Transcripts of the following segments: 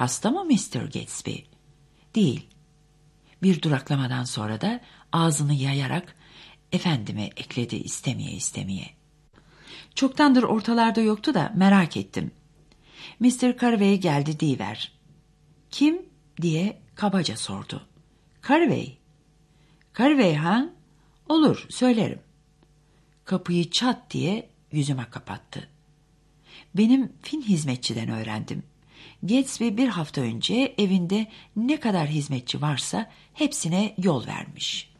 Hasta mı Mr. Gatsby? Değil. Bir duraklamadan sonra da ağzını yayarak efendime ekledi istemeye istemeye. Çoktandır ortalarda yoktu da merak ettim. Mr. Carvey geldi diyiver. Kim diye kabaca sordu. Carvey. Carvey ha? Olur söylerim. Kapıyı çat diye yüzüme kapattı. Benim fin hizmetçiden öğrendim. Gatsby bir hafta önce evinde ne kadar hizmetçi varsa hepsine yol vermiş.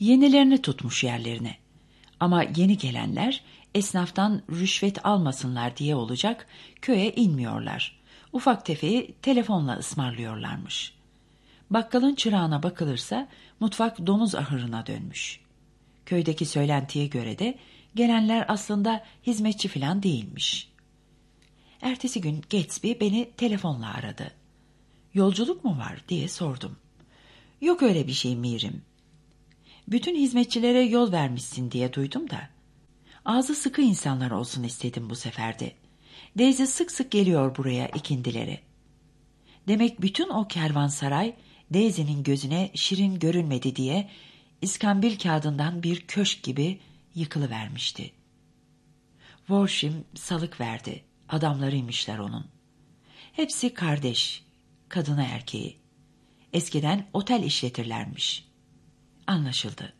Yenilerini tutmuş yerlerine. Ama yeni gelenler esnaftan rüşvet almasınlar diye olacak köye inmiyorlar. Ufak tefeyi telefonla ısmarlıyorlarmış. Bakkalın çırağına bakılırsa mutfak domuz ahırına dönmüş. Köydeki söylentiye göre de gelenler aslında hizmetçi falan değilmiş. Ertesi gün Gatsby beni telefonla aradı. Yolculuk mu var diye sordum. Yok öyle bir şey Mirim. Bütün hizmetçilere yol vermişsin diye duydum da. Ağzı sıkı insanlar olsun istedim bu seferde. Daisy sık sık geliyor buraya ikindileri. Demek bütün o kervansaray Daisy'nin gözüne şirin görünmedi diye iskambil kağıdından bir köşk gibi yıkılıvermişti. Worshim salık verdi. Adamlarıymışlar onun. Hepsi kardeş, kadına erkeği. Eskiden otel işletirlermiş. Anlaşıldı.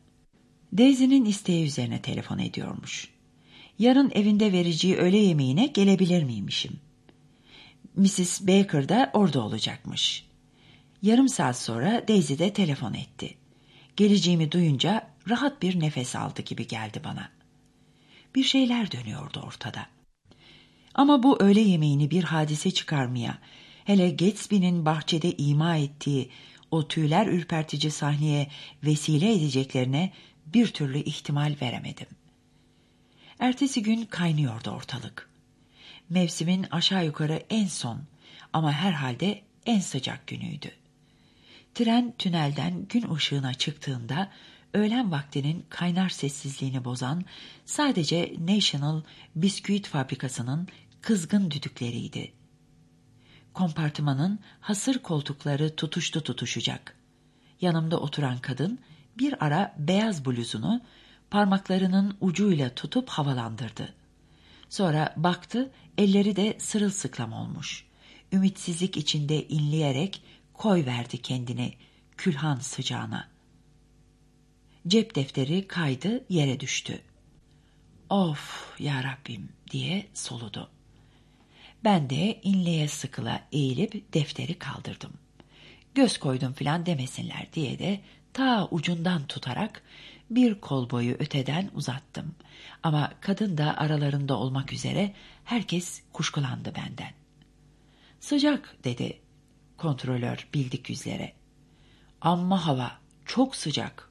Daisy'nin isteği üzerine telefon ediyormuş. Yarın evinde vereceği öğle yemeğine gelebilir miymişim? Mrs. Baker da orada olacakmış. Yarım saat sonra Daisy de telefon etti. Geleceğimi duyunca rahat bir nefes aldı gibi geldi bana. Bir şeyler dönüyordu ortada. Ama bu öğle yemeğini bir hadise çıkarmaya, hele Gatsby'nin bahçede ima ettiği o tüyler ürpertici sahneye vesile edeceklerine bir türlü ihtimal veremedim. Ertesi gün kaynıyordu ortalık. Mevsimin aşağı yukarı en son ama herhalde en sıcak günüydü. Tren tünelden gün ışığına çıktığında öğlen vaktinin kaynar sessizliğini bozan sadece National Bisküvit Fabrikası'nın kızgın düdükleriydi. Kompartımanın hasır koltukları tutuştu tutuşacak. Yanımda oturan kadın bir ara beyaz bluzunu parmaklarının ucuyla tutup havalandırdı. Sonra baktı, elleri de sırılsıklam olmuş. Ümitsizlik içinde inleyerek koy verdi kendini külhan sıcağına. Cep defteri kaydı yere düştü. Of ya Rabbim diye soludu. Ben de inleye sıkıla eğilip defteri kaldırdım. Göz koydum filan demesinler diye de ta ucundan tutarak bir kol boyu öteden uzattım. Ama kadın da aralarında olmak üzere herkes kuşkulandı benden. Sıcak dedi kontrolör bildik yüzlere. Amma hava çok sıcak.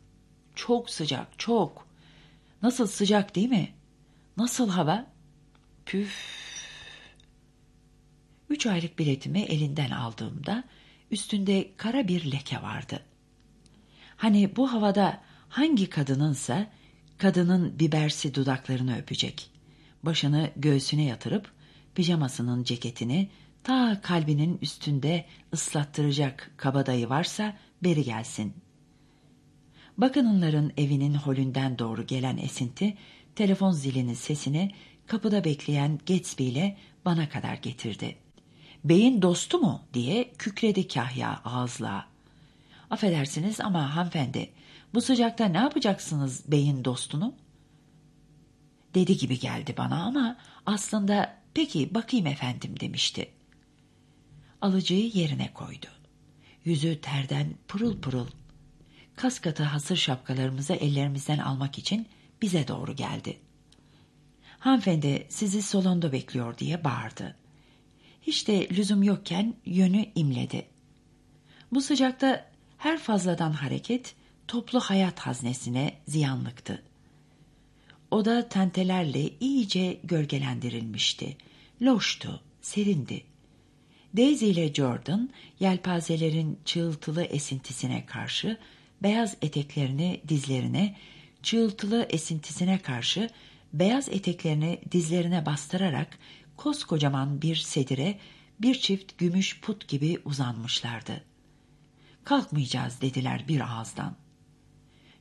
Çok sıcak çok. Nasıl sıcak değil mi? Nasıl hava? Püf. Üç aylık biletimi elinden aldığımda üstünde kara bir leke vardı. Hani bu havada hangi kadınınsa kadının bibersi dudaklarını öpecek. Başını göğsüne yatırıp pijamasının ceketini ta kalbinin üstünde ıslattıracak kabadayı varsa beri gelsin. Bakınınların evinin holünden doğru gelen esinti telefon zilinin sesini kapıda bekleyen Gatsby ile bana kadar getirdi. Beyin dostu mu diye kükredi kahya ağızla. Affedersiniz ama hanımefendi bu sıcakta ne yapacaksınız beyin dostunu? Dedi gibi geldi bana ama aslında peki bakayım efendim demişti. Alıcıyı yerine koydu. Yüzü terden pırıl pırıl. Kaskatı hasır şapkalarımızı ellerimizden almak için bize doğru geldi. Hanımefendi sizi salonda bekliyor diye bağırdı. Hiç de lüzum yokken yönü imledi. Bu sıcakta her fazladan hareket toplu hayat haznesine ziyanlıktı. Oda tentelerle iyice gölgelendirilmişti. Loştu, serindi. Daisy ile Jordan yelpazelerin çığıltılı esintisine karşı beyaz eteklerini dizlerine, çığıltılı esintisine karşı beyaz eteklerini dizlerine bastırarak koskocaman bir sedire bir çift gümüş put gibi uzanmışlardı. Kalkmayacağız dediler bir ağızdan.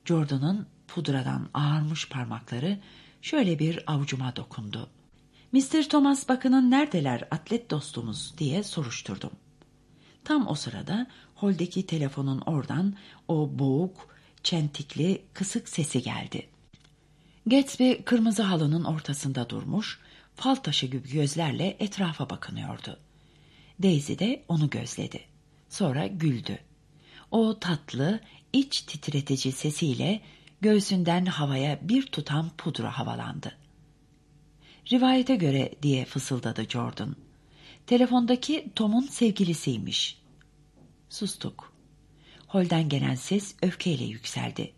Jordan'ın pudradan ağarmış parmakları şöyle bir avucuma dokundu. Mr. Thomas Bakın'ın neredeler atlet dostumuz diye soruşturdum. Tam o sırada holdeki telefonun oradan o boğuk, çentikli, kısık sesi geldi. Gatsby kırmızı halının ortasında durmuş, fal taşı gibi gözlerle etrafa bakınıyordu. Daisy de onu gözledi. Sonra güldü. O tatlı, iç titretici sesiyle göğsünden havaya bir tutam pudra havalandı. Rivayete göre diye fısıldadı Jordan. Telefondaki Tom'un sevgilisiymiş. Sustuk. Holden gelen ses öfkeyle yükseldi.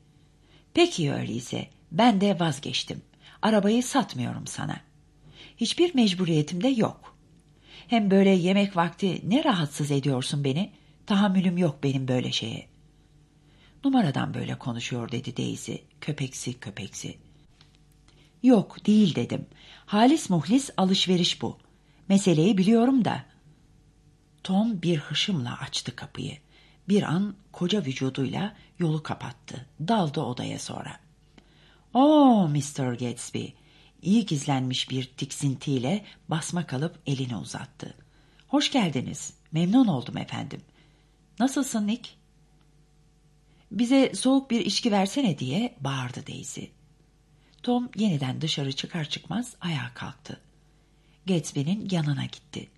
Peki öyleyse ben de vazgeçtim. Arabayı satmıyorum sana. Hiçbir mecburiyetim de yok. Hem böyle yemek vakti ne rahatsız ediyorsun beni? Tahammülüm yok benim böyle şeye. Numaradan böyle konuşuyor dedi Daisy, köpeksi köpeksi. Yok değil dedim. Halis muhlis alışveriş bu. Meseleyi biliyorum da. Tom bir hışımla açtı kapıyı. Bir an koca vücuduyla yolu kapattı. Daldı odaya sonra. Oo Mr. Gatsby. İyi gizlenmiş bir tiksintiyle basma kalıp elini uzattı. Hoş geldiniz. Memnun oldum efendim. Nasılsın Nick? Bize soğuk bir içki versene diye bağırdı Daisy. Tom yeniden dışarı çıkar çıkmaz ayağa kalktı. Gatsby'nin yanına gitti.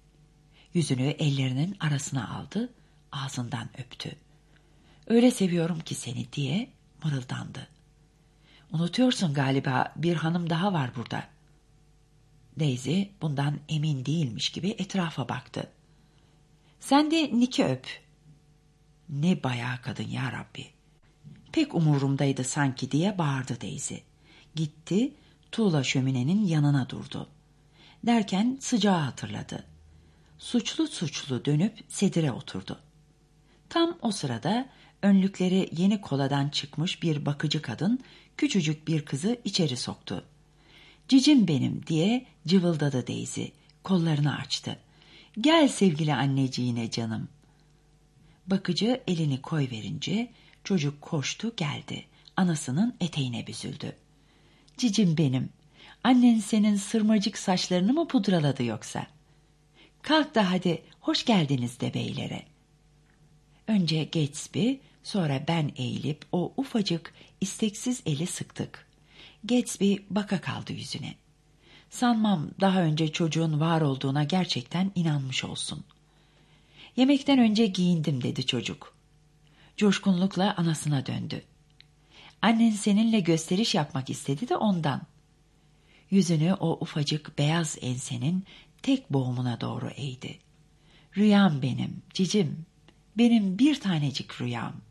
Yüzünü ellerinin arasına aldı, ağzından öptü. Öyle seviyorum ki seni diye mırıldandı. Unutuyorsun galiba bir hanım daha var burada. Daisy bundan emin değilmiş gibi etrafa baktı. Sen de Nick'i öp. Ne bayağı kadın ya Rabbi. Pek umurumdaydı sanki diye bağırdı Daisy. Gitti, tuğla şöminenin yanına durdu. Derken sıcağı hatırladı. Suçlu suçlu dönüp sedire oturdu. Tam o sırada önlükleri yeni koladan çıkmış bir bakıcı kadın küçücük bir kızı içeri soktu. Cicim benim diye cıvıldadı Daisy. Kollarını açtı. Gel sevgili anneciğine canım. Bakıcı elini koy verince çocuk koştu geldi. Anasının eteğine büzüldü. Cicim benim. Annen senin sırmacık saçlarını mı pudraladı yoksa? Kalk da hadi hoş geldiniz de beylere. Önce Gatsby, sonra ben eğilip o ufacık, isteksiz eli sıktık. Gatsby baka kaldı yüzüne. Sanmam daha önce çocuğun var olduğuna gerçekten inanmış olsun. Yemekten önce giyindim dedi çocuk. Coşkunlukla anasına döndü. Annen seninle gösteriş yapmak istedi de ondan. Yüzünü o ufacık beyaz ensenin tek boğumuna doğru eğdi. Rüyam benim, cicim, benim bir tanecik rüyam.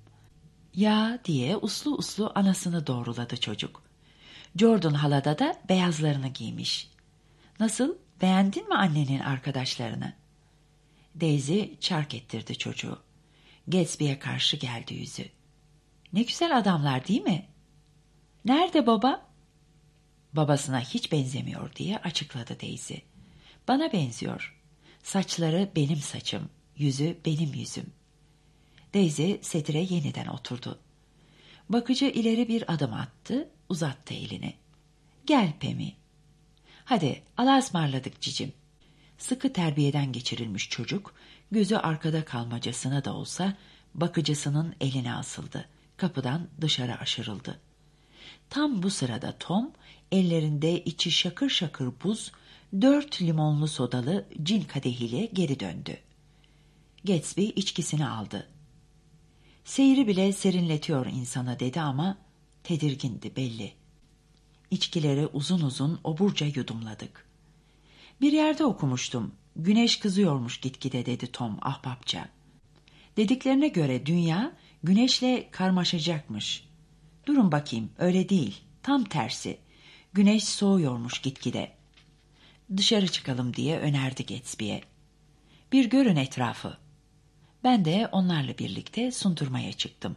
Ya diye uslu uslu anasını doğruladı çocuk. Jordan halada da beyazlarını giymiş. Nasıl, beğendin mi annenin arkadaşlarını? Daisy çark ettirdi çocuğu. Gatsby'ye karşı geldi yüzü. Ne güzel adamlar değil mi? Nerede baba? Babasına hiç benzemiyor diye açıkladı Daisy. Bana benziyor. Saçları benim saçım, yüzü benim yüzüm. Daisy sedire yeniden oturdu. Bakıcı ileri bir adım attı, uzattı elini. Gel Pemi. Hadi Allah'a ısmarladık cicim. Sıkı terbiyeden geçirilmiş çocuk, gözü arkada kalmacasına da olsa bakıcısının eline asıldı. Kapıdan dışarı aşırıldı. Tam bu sırada Tom, ellerinde içi şakır şakır buz, dört limonlu sodalı cin kadehiyle geri döndü. Gatsby içkisini aldı. Seyri bile serinletiyor insana dedi ama tedirgindi belli. İçkileri uzun uzun oburca yudumladık. Bir yerde okumuştum. Güneş kızıyormuş gitgide dedi Tom ahbapça. Dediklerine göre dünya güneşle karmaşacakmış. Durun bakayım öyle değil tam tersi. Güneş soğuyormuş gitgide. Dışarı çıkalım diye önerdi Gatsby'ye. Bir görün etrafı. Ben de onlarla birlikte sundurmaya çıktım.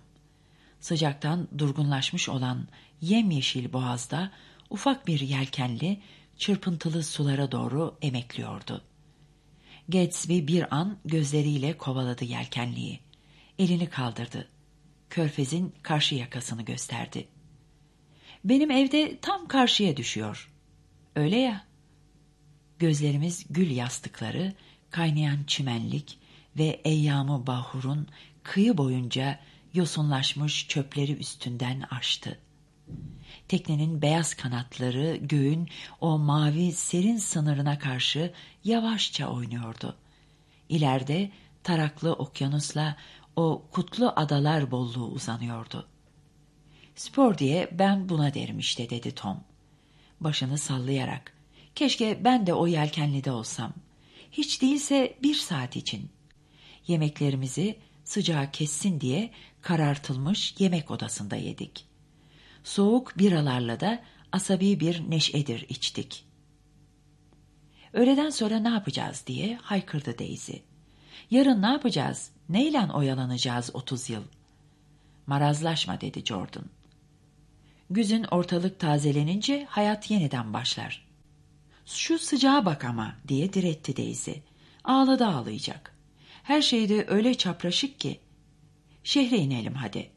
Sıcaktan durgunlaşmış olan yemyeşil boğazda ufak bir yelkenli çırpıntılı sulara doğru emekliyordu. Gatsby bir an gözleriyle kovaladı yelkenliği. Elini kaldırdı. Körfez'in karşı yakasını gösterdi. Benim evde tam karşıya düşüyor. Öyle ya. Gözlerimiz gül yastıkları, kaynayan çimenlik ve eyyamı bahurun kıyı boyunca yosunlaşmış çöpleri üstünden açtı. Teknenin beyaz kanatları göğün o mavi serin sınırına karşı yavaşça oynuyordu. İleride taraklı okyanusla o kutlu adalar bolluğu uzanıyordu. Spor diye ben buna derim işte dedi Tom. Başını sallayarak. Keşke ben de o yelkenlide olsam. Hiç değilse bir saat için. Yemeklerimizi sıcağı kessin diye karartılmış yemek odasında yedik. Soğuk biralarla da asabi bir neşedir içtik. Öğleden sonra ne yapacağız diye haykırdı Daisy. Yarın ne yapacağız? Neyle oyalanacağız otuz yıl? Marazlaşma dedi Jordan. Güzün ortalık tazelenince hayat yeniden başlar. Şu sıcağa bak ama diye diretti Daisy. Ağladı ağlayacak. Her şeyde öyle çapraşık ki. Şehre inelim hadi.